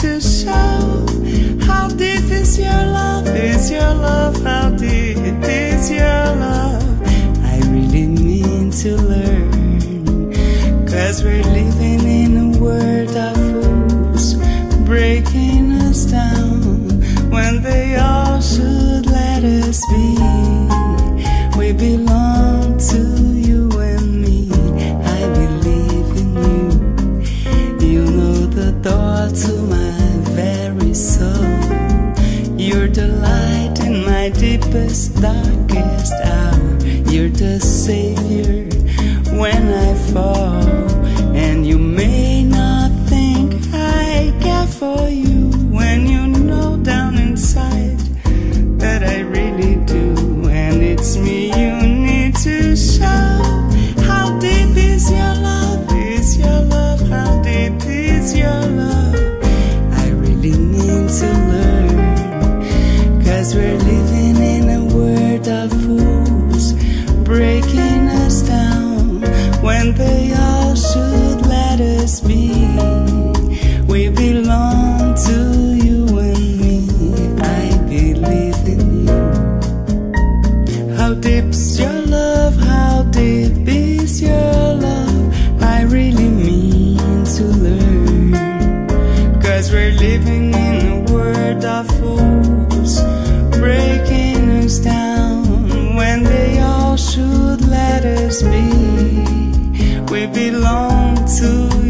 to show how deep is your love, is your love, how deep is your love. I really need to learn, cause we're living in a world of fools breaking us down when they all should let us be. Soul. You're the light in my deepest, darkest when they all should let us be. We belong to you and me. I believe in you. How deep's your love? How deep is your love? I really mean to learn. Cause we're living We belong to